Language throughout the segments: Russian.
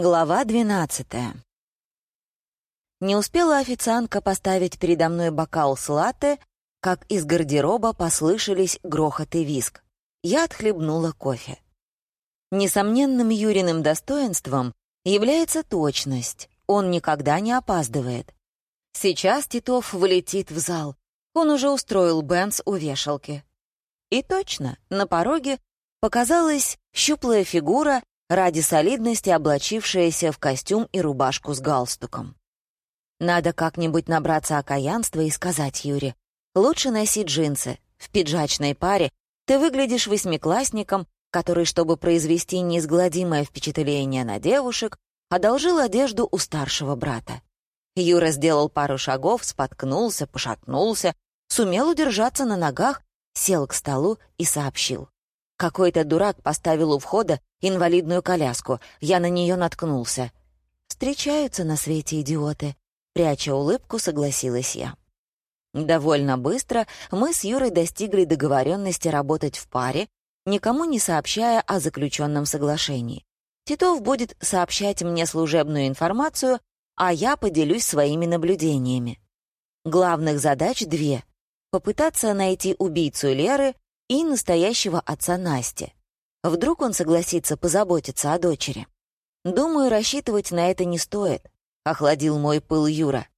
Глава двенадцатая. Не успела официантка поставить передо мной бокал с латте, как из гардероба послышались грохот и виск. Я отхлебнула кофе. Несомненным Юриным достоинством является точность. Он никогда не опаздывает. Сейчас Титов вылетит в зал. Он уже устроил Бенц у вешалки. И точно, на пороге показалась щуплая фигура, ради солидности облачившаяся в костюм и рубашку с галстуком. Надо как-нибудь набраться окаянства и сказать Юре, лучше носи джинсы. В пиджачной паре ты выглядишь восьмиклассником, который, чтобы произвести неизгладимое впечатление на девушек, одолжил одежду у старшего брата. Юра сделал пару шагов, споткнулся, пошатнулся, сумел удержаться на ногах, сел к столу и сообщил. Какой-то дурак поставил у входа инвалидную коляску. Я на нее наткнулся. Встречаются на свете идиоты. Пряча улыбку, согласилась я. Довольно быстро мы с Юрой достигли договоренности работать в паре, никому не сообщая о заключенном соглашении. Титов будет сообщать мне служебную информацию, а я поделюсь своими наблюдениями. Главных задач две — попытаться найти убийцу Леры и настоящего отца Насти. Вдруг он согласится позаботиться о дочери. Думаю, рассчитывать на это не стоит, охладил мой пыл Юра.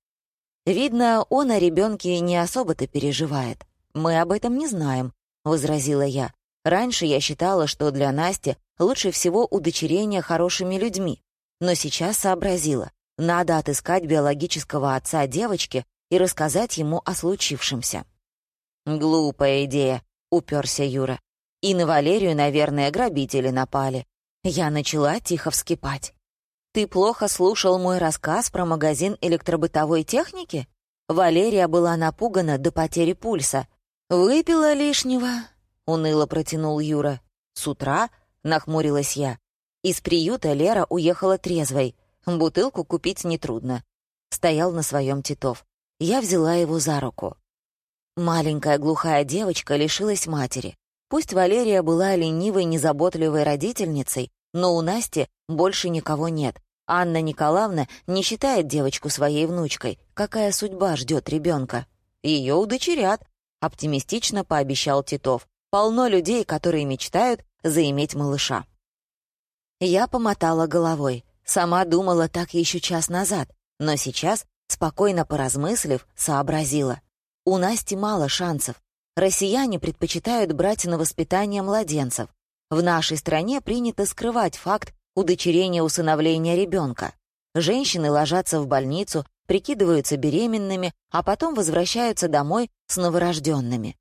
Видно, он о ребенке не особо-то переживает. Мы об этом не знаем, возразила я. Раньше я считала, что для Насти лучше всего удочерение хорошими людьми, но сейчас сообразила, надо отыскать биологического отца девочки и рассказать ему о случившемся. «Глупая идея», — уперся Юра. «И на Валерию, наверное, грабители напали». Я начала тихо вскипать. «Ты плохо слушал мой рассказ про магазин электробытовой техники?» Валерия была напугана до потери пульса. «Выпила лишнего», — уныло протянул Юра. «С утра?» — нахмурилась я. Из приюта Лера уехала трезвой. Бутылку купить нетрудно. Стоял на своем Титов. Я взяла его за руку. Маленькая глухая девочка лишилась матери. Пусть Валерия была ленивой, незаботливой родительницей, но у Насти больше никого нет. Анна Николаевна не считает девочку своей внучкой. Какая судьба ждет ребенка? Ее удочерят, оптимистично пообещал Титов. Полно людей, которые мечтают заиметь малыша. Я помотала головой. Сама думала так еще час назад, но сейчас, спокойно поразмыслив, сообразила. У Насти мало шансов. Россияне предпочитают брать на воспитание младенцев. В нашей стране принято скрывать факт удочерения-усыновления ребенка. Женщины ложатся в больницу, прикидываются беременными, а потом возвращаются домой с новорожденными.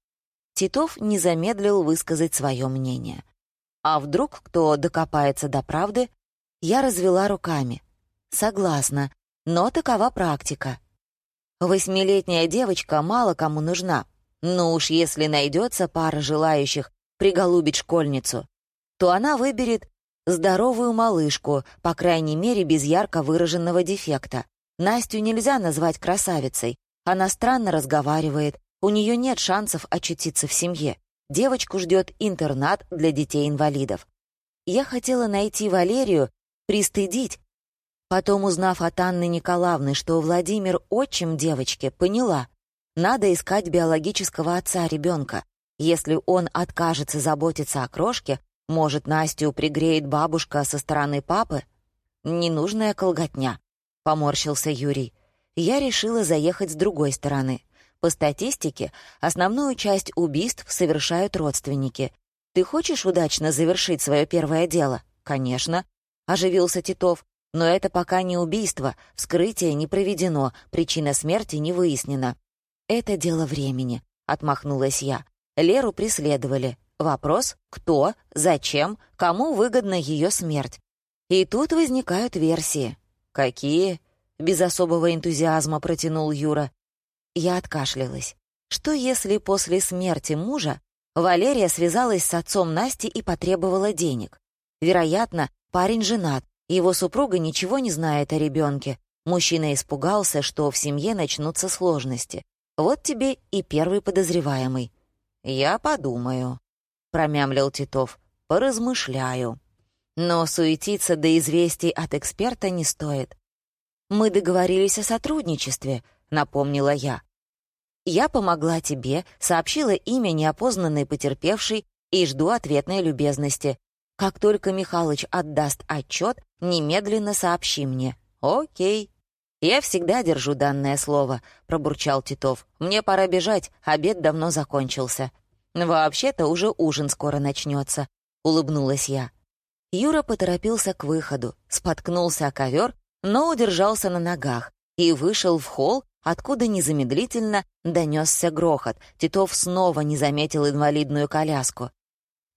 Титов не замедлил высказать свое мнение. А вдруг кто докопается до правды? Я развела руками. Согласна, но такова практика. Восьмилетняя девочка мало кому нужна. Но уж если найдется пара желающих приголубить школьницу, то она выберет здоровую малышку, по крайней мере, без ярко выраженного дефекта. Настю нельзя назвать красавицей. Она странно разговаривает, у нее нет шансов очутиться в семье. Девочку ждет интернат для детей-инвалидов. Я хотела найти Валерию, пристыдить, Потом, узнав от Анны Николаевны, что Владимир отчим девочки, поняла, надо искать биологического отца ребенка. Если он откажется заботиться о крошке, может, Настю пригреет бабушка со стороны папы? Ненужная колготня, — поморщился Юрий. Я решила заехать с другой стороны. По статистике, основную часть убийств совершают родственники. Ты хочешь удачно завершить свое первое дело? Конечно, — оживился Титов. Но это пока не убийство, вскрытие не проведено, причина смерти не выяснена. «Это дело времени», — отмахнулась я. Леру преследовали. Вопрос — кто, зачем, кому выгодна ее смерть. И тут возникают версии. «Какие?» — без особого энтузиазма протянул Юра. Я откашлялась. Что если после смерти мужа Валерия связалась с отцом Насти и потребовала денег? Вероятно, парень женат, его супруга ничего не знает о ребенке. Мужчина испугался, что в семье начнутся сложности. Вот тебе и первый подозреваемый. «Я подумаю», — промямлил Титов. «Поразмышляю». Но суетиться до известий от эксперта не стоит. «Мы договорились о сотрудничестве», — напомнила я. «Я помогла тебе, сообщила имя неопознанной потерпевшей и жду ответной любезности. Как только Михалыч отдаст отчет, немедленно сообщи мне. Окей». «Я всегда держу данное слово», — пробурчал Титов. «Мне пора бежать, обед давно закончился». «Вообще-то уже ужин скоро начнется», — улыбнулась я. Юра поторопился к выходу, споткнулся о ковер, но удержался на ногах и вышел в холл, откуда незамедлительно донесся грохот. Титов снова не заметил инвалидную коляску.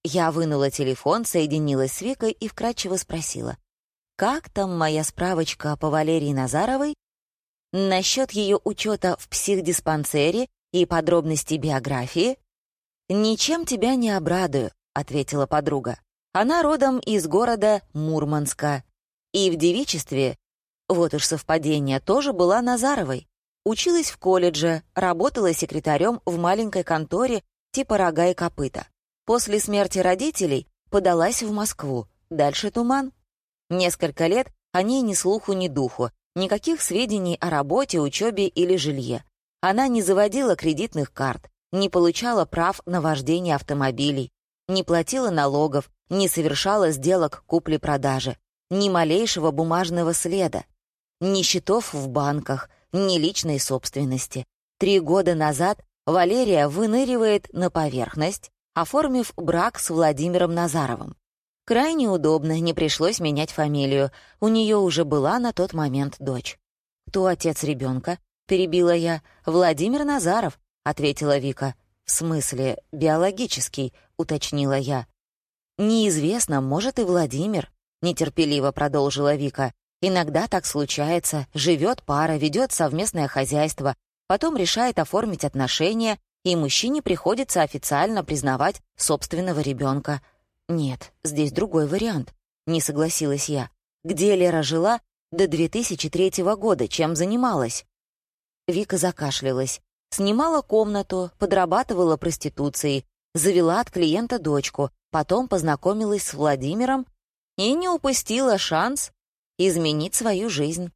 Я вынула телефон, соединилась с Викой и вкратчиво спросила. Как там моя справочка по Валерии Назаровой? Насчет ее учета в психдиспансере и подробности биографии? «Ничем тебя не обрадую», — ответила подруга. Она родом из города Мурманска. И в девичестве, вот уж совпадение, тоже была Назаровой. Училась в колледже, работала секретарем в маленькой конторе типа рога и копыта. После смерти родителей подалась в Москву. Дальше туман. Несколько лет о ней ни слуху, ни духу, никаких сведений о работе, учебе или жилье. Она не заводила кредитных карт, не получала прав на вождение автомобилей, не платила налогов, не совершала сделок купли-продажи, ни малейшего бумажного следа, ни счетов в банках, ни личной собственности. Три года назад Валерия выныривает на поверхность, оформив брак с Владимиром Назаровым. Крайне удобно, не пришлось менять фамилию. У нее уже была на тот момент дочь. «Кто отец ребенка? перебила я. «Владимир Назаров», — ответила Вика. «В смысле, биологический», — уточнила я. «Неизвестно, может и Владимир», — нетерпеливо продолжила Вика. «Иногда так случается. Живет пара, ведет совместное хозяйство, потом решает оформить отношения, и мужчине приходится официально признавать собственного ребенка. «Нет, здесь другой вариант», — не согласилась я. «Где Лера жила до 2003 года? Чем занималась?» Вика закашлялась. Снимала комнату, подрабатывала проституцией, завела от клиента дочку, потом познакомилась с Владимиром и не упустила шанс изменить свою жизнь.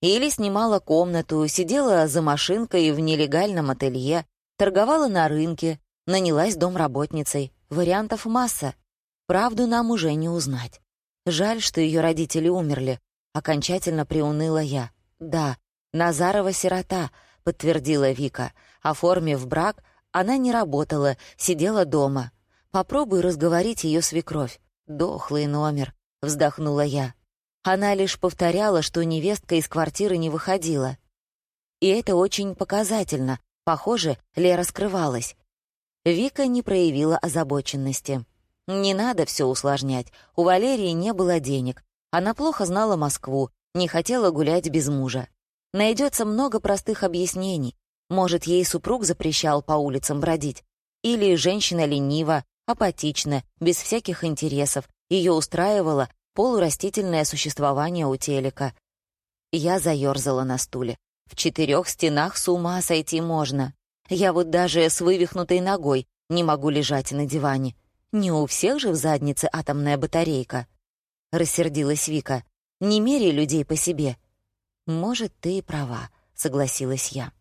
Или снимала комнату, сидела за машинкой в нелегальном ателье, торговала на рынке, нанялась домработницей. Вариантов масса. Правду нам уже не узнать. Жаль, что ее родители умерли. Окончательно приуныла я. Да, Назарова сирота, подтвердила Вика. Оформив брак, она не работала, сидела дома. Попробуй разговорить ее свекровь. Дохлый номер, вздохнула я. Она лишь повторяла, что невестка из квартиры не выходила. И это очень показательно. Похоже, Лера скрывалась. Вика не проявила озабоченности. Не надо все усложнять. У Валерии не было денег. Она плохо знала Москву, не хотела гулять без мужа. Найдется много простых объяснений. Может, ей супруг запрещал по улицам бродить. Или женщина ленива, апатична, без всяких интересов. Ее устраивало полурастительное существование у телека. Я заерзала на стуле. В четырех стенах с ума сойти можно. Я вот даже с вывихнутой ногой не могу лежать на диване. Не у всех же в заднице атомная батарейка. Рассердилась Вика. Не меряй людей по себе. Может, ты и права, согласилась я.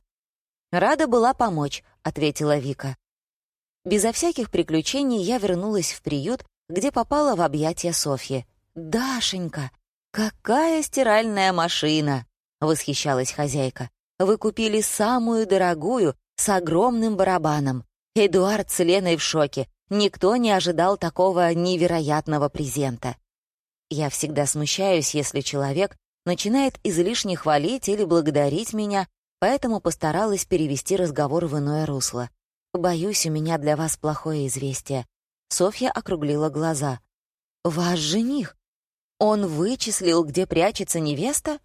Рада была помочь, ответила Вика. Безо всяких приключений я вернулась в приют, где попала в объятия Софьи. «Дашенька, какая стиральная машина!» — восхищалась хозяйка. «Вы купили самую дорогую, с огромным барабаном. Эдуард с Леной в шоке. Никто не ожидал такого невероятного презента. Я всегда смущаюсь, если человек начинает излишне хвалить или благодарить меня, поэтому постаралась перевести разговор в иное русло. «Боюсь, у меня для вас плохое известие». Софья округлила глаза. «Ваш жених? Он вычислил, где прячется невеста?»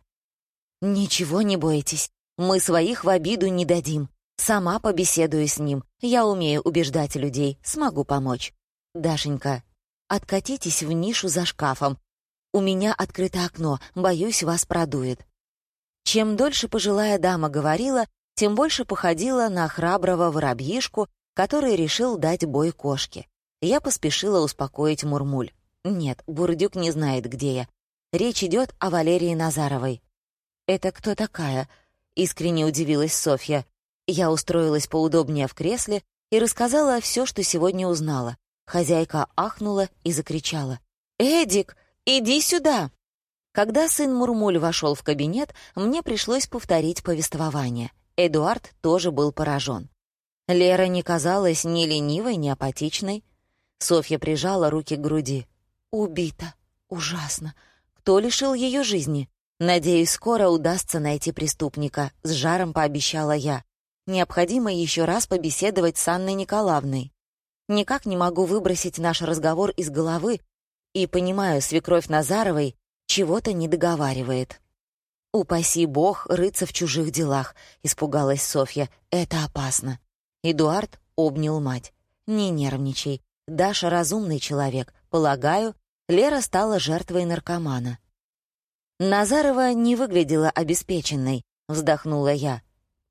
«Ничего не бойтесь, мы своих в обиду не дадим. Сама побеседую с ним. Я умею убеждать людей, смогу помочь. Дашенька, откатитесь в нишу за шкафом. У меня открыто окно, боюсь, вас продует». Чем дольше пожилая дама говорила, тем больше походила на храброго воробьишку, который решил дать бой кошке. Я поспешила успокоить Мурмуль. Нет, Бурдюк не знает, где я. Речь идет о Валерии Назаровой. «Это кто такая?» — искренне удивилась Софья. Я устроилась поудобнее в кресле и рассказала все, что сегодня узнала. Хозяйка ахнула и закричала. «Эдик, иди сюда!» Когда сын Мурмуль вошел в кабинет, мне пришлось повторить повествование. Эдуард тоже был поражен. Лера не казалась ни ленивой, ни апатичной. Софья прижала руки к груди. «Убита. Ужасно. Кто лишил ее жизни? Надеюсь, скоро удастся найти преступника», — с жаром пообещала я. «Необходимо еще раз побеседовать с Анной Николаевной. Никак не могу выбросить наш разговор из головы и понимаю, свекровь Назаровой чего-то не договаривает. «Упаси бог рыться в чужих делах», — испугалась Софья. «Это опасно». Эдуард обнял мать. «Не нервничай. Даша разумный человек. Полагаю, Лера стала жертвой наркомана». «Назарова не выглядела обеспеченной», — вздохнула я.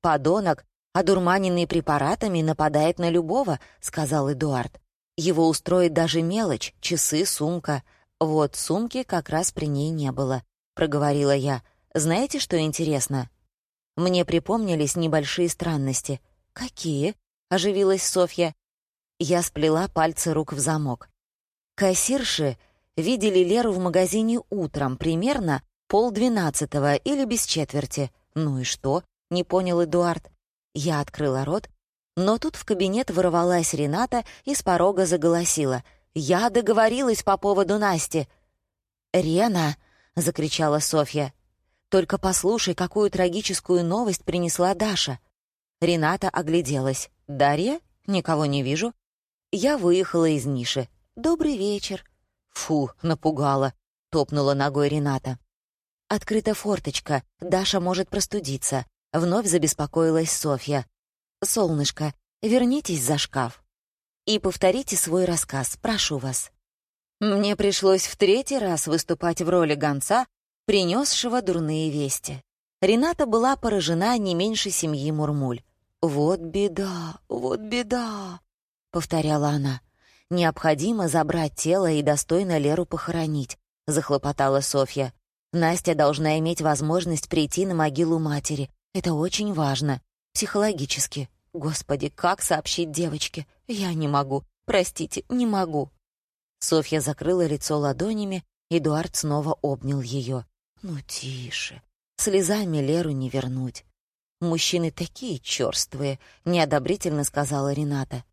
«Подонок, одурманенный препаратами, нападает на любого», — сказал Эдуард. «Его устроит даже мелочь, часы, сумка. «Вот сумки как раз при ней не было», — проговорила я. «Знаете, что интересно?» Мне припомнились небольшие странности. «Какие?» — оживилась Софья. Я сплела пальцы рук в замок. Кассирши видели Леру в магазине утром, примерно полдвенадцатого или без четверти. «Ну и что?» — не понял Эдуард. Я открыла рот, но тут в кабинет ворвалась Рената и с порога заголосила — я договорилась по поводу Насти». «Рена!» — закричала Софья. «Только послушай, какую трагическую новость принесла Даша». Рената огляделась. «Дарья? Никого не вижу». Я выехала из ниши. «Добрый вечер». «Фу, напугала», — топнула ногой Рената. «Открыта форточка. Даша может простудиться». Вновь забеспокоилась Софья. «Солнышко, вернитесь за шкаф» и повторите свой рассказ, прошу вас». Мне пришлось в третий раз выступать в роли гонца, принесшего дурные вести. Рената была поражена не меньше семьи Мурмуль. «Вот беда, вот беда», — повторяла она. «Необходимо забрать тело и достойно Леру похоронить», — захлопотала Софья. «Настя должна иметь возможность прийти на могилу матери. Это очень важно. Психологически. Господи, как сообщить девочке? Я не могу. Простите, не могу. Софья закрыла лицо ладонями, Эдуард снова обнял ее. «Ну, тише. Слезами Леру не вернуть. Мужчины такие черствые», — неодобрительно сказала Рената.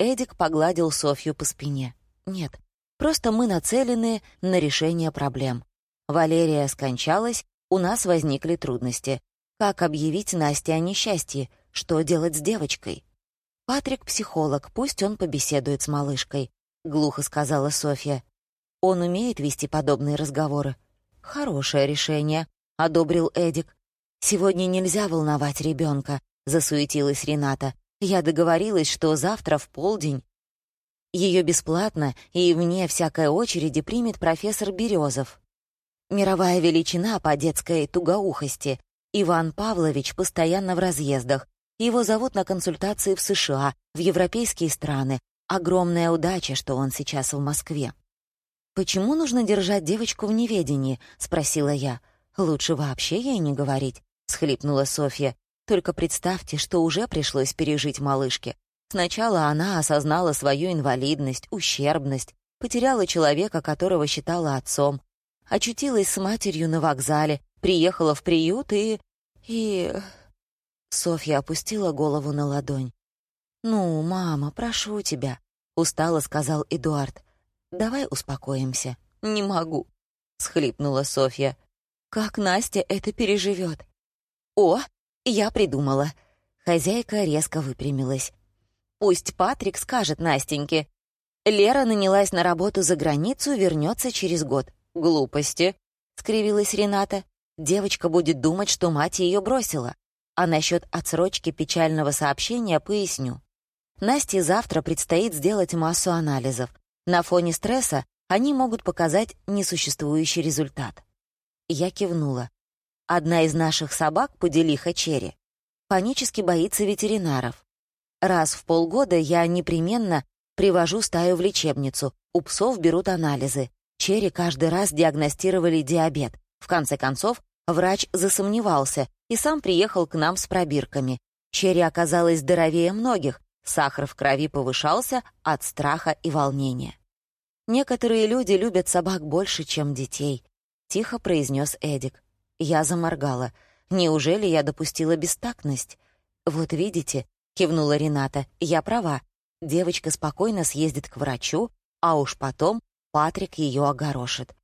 Эдик погладил Софью по спине. «Нет, просто мы нацелены на решение проблем. Валерия скончалась, у нас возникли трудности. Как объявить Насте о несчастье? Что делать с девочкой? «Патрик — психолог, пусть он побеседует с малышкой», — глухо сказала Софья. «Он умеет вести подобные разговоры». «Хорошее решение», — одобрил Эдик. «Сегодня нельзя волновать ребенка», — засуетилась Рената. «Я договорилась, что завтра в полдень ее бесплатно и вне всякой очереди примет профессор Березов. Мировая величина по детской тугоухости. Иван Павлович постоянно в разъездах, его зовут на консультации в США, в европейские страны. Огромная удача, что он сейчас в Москве. «Почему нужно держать девочку в неведении?» — спросила я. «Лучше вообще ей не говорить», — схлипнула Софья. «Только представьте, что уже пришлось пережить малышке. Сначала она осознала свою инвалидность, ущербность, потеряла человека, которого считала отцом, очутилась с матерью на вокзале, приехала в приют и... и... Софья опустила голову на ладонь. «Ну, мама, прошу тебя», — устало сказал Эдуард. «Давай успокоимся». «Не могу», — схлипнула Софья. «Как Настя это переживет?» «О, я придумала». Хозяйка резко выпрямилась. «Пусть Патрик скажет Настеньке. Лера нанялась на работу за границу, вернется через год». «Глупости», — скривилась Рената. «Девочка будет думать, что мать ее бросила. А насчет отсрочки печального сообщения поясню. Насте завтра предстоит сделать массу анализов. На фоне стресса они могут показать несуществующий результат. Я кивнула. Одна из наших собак, поделиха Черри, панически боится ветеринаров. Раз в полгода я непременно привожу стаю в лечебницу, у псов берут анализы. Черри каждый раз диагностировали диабет. В конце концов, врач засомневался и сам приехал к нам с пробирками. Черри оказалась здоровее многих, сахар в крови повышался от страха и волнения. «Некоторые люди любят собак больше, чем детей», — тихо произнес Эдик. Я заморгала. «Неужели я допустила бестактность?» «Вот видите», — кивнула Рената, — «я права. Девочка спокойно съездит к врачу, а уж потом Патрик ее огорошит.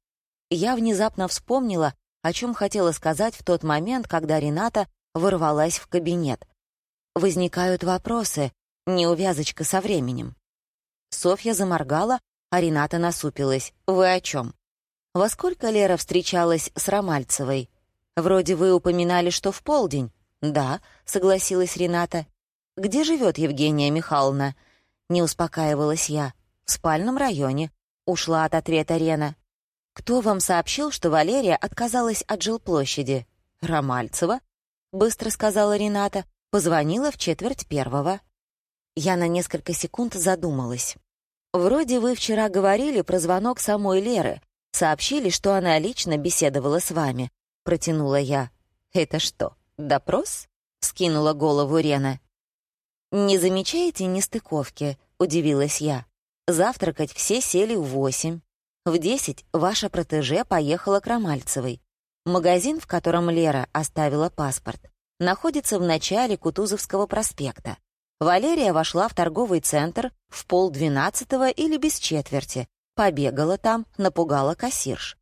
Я внезапно вспомнила, о чем хотела сказать в тот момент, когда Рената ворвалась в кабинет. Возникают вопросы, неувязочка со временем. Софья заморгала, а Рената насупилась. «Вы о чем? «Во сколько Лера встречалась с Ромальцевой? Вроде вы упоминали, что в полдень». «Да», — согласилась Рената. «Где живет Евгения Михайловна?» Не успокаивалась я. «В спальном районе», ушла от ответа Рена. «Кто вам сообщил, что Валерия отказалась от жилплощади?» «Ромальцева», — быстро сказала Рената. «Позвонила в четверть первого». Я на несколько секунд задумалась. «Вроде вы вчера говорили про звонок самой Леры. Сообщили, что она лично беседовала с вами», — протянула я. «Это что, допрос?» — скинула голову Рена. «Не замечаете нестыковки?» — удивилась я. Завтракать все сели в восемь. В десять ваша протеже поехала к Ромальцевой. Магазин, в котором Лера оставила паспорт, находится в начале Кутузовского проспекта. Валерия вошла в торговый центр в полдвенадцатого или без четверти, побегала там, напугала кассирш.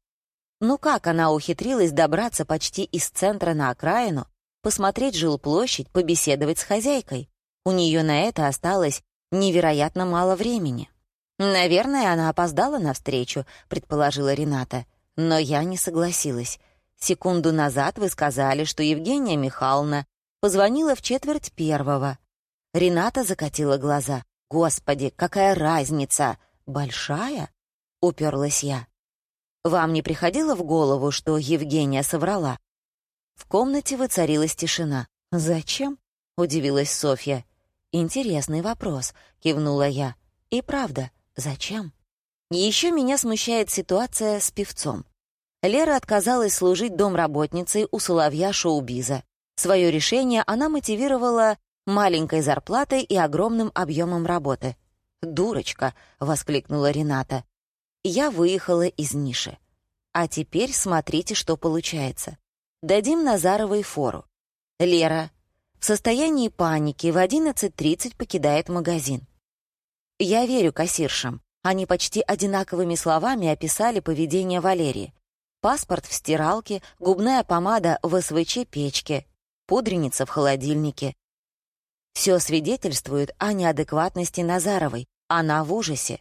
Ну как она ухитрилась добраться почти из центра на окраину, посмотреть жилплощадь, побеседовать с хозяйкой? У нее на это осталось невероятно мало времени. «Наверное, она опоздала на встречу», — предположила Рената. Но я не согласилась. Секунду назад вы сказали, что Евгения Михайловна позвонила в четверть первого. Рената закатила глаза. «Господи, какая разница! Большая?» — уперлась я. «Вам не приходило в голову, что Евгения соврала?» В комнате воцарилась тишина. «Зачем?» — удивилась Софья. «Интересный вопрос», — кивнула я. «И правда, Зачем? Еще меня смущает ситуация с певцом. Лера отказалась служить домработницей у соловья шоу-биза. Свое решение она мотивировала маленькой зарплатой и огромным объемом работы. «Дурочка!» — воскликнула Рената. Я выехала из ниши. А теперь смотрите, что получается. Дадим Назаровой фору. Лера в состоянии паники в 11.30 покидает магазин. Я верю кассиршам. Они почти одинаковыми словами описали поведение Валерии. Паспорт в стиралке, губная помада в СВЧ-печке, пудреница в холодильнике. Все свидетельствует о неадекватности Назаровой. Она в ужасе.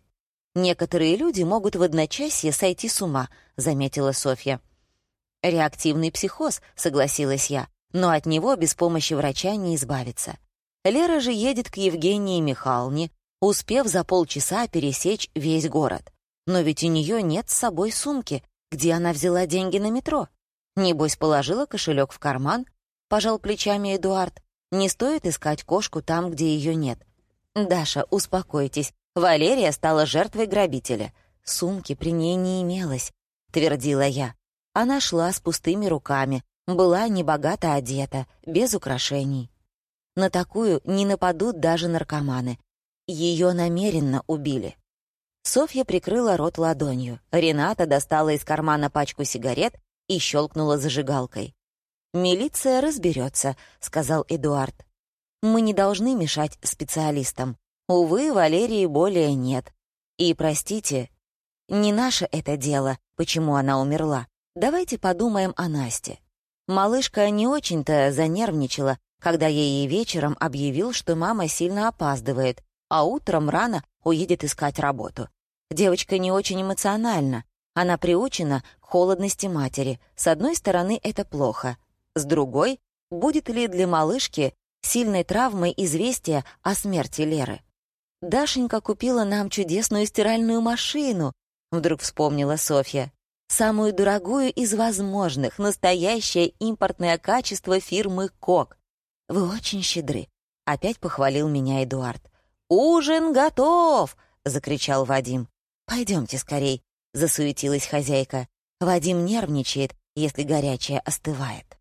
«Некоторые люди могут в одночасье сойти с ума», — заметила Софья. «Реактивный психоз», — согласилась я, «но от него без помощи врача не избавиться». Лера же едет к Евгении Михайловне, успев за полчаса пересечь весь город. Но ведь у нее нет с собой сумки, где она взяла деньги на метро. Небось, положила кошелек в карман, пожал плечами Эдуард. Не стоит искать кошку там, где ее нет. «Даша, успокойтесь. Валерия стала жертвой грабителя. Сумки при ней не имелось», — твердила я. Она шла с пустыми руками, была небогато одета, без украшений. На такую не нападут даже наркоманы, ее намеренно убили. Софья прикрыла рот ладонью. Рената достала из кармана пачку сигарет и щелкнула зажигалкой. «Милиция разберется», — сказал Эдуард. «Мы не должны мешать специалистам. Увы, Валерии более нет. И, простите, не наше это дело, почему она умерла. Давайте подумаем о Насте». Малышка не очень-то занервничала, когда я ей вечером объявил, что мама сильно опаздывает, а утром рано уедет искать работу. Девочка не очень эмоциональна. Она приучена к холодности матери. С одной стороны, это плохо. С другой, будет ли для малышки сильной травмой известие о смерти Леры? «Дашенька купила нам чудесную стиральную машину», — вдруг вспомнила Софья. «Самую дорогую из возможных, настоящее импортное качество фирмы «Кок». Вы очень щедры», — опять похвалил меня Эдуард. «Ужин готов!» — закричал Вадим. «Пойдемте скорей», засуетилась хозяйка. «Вадим нервничает, если горячее остывает».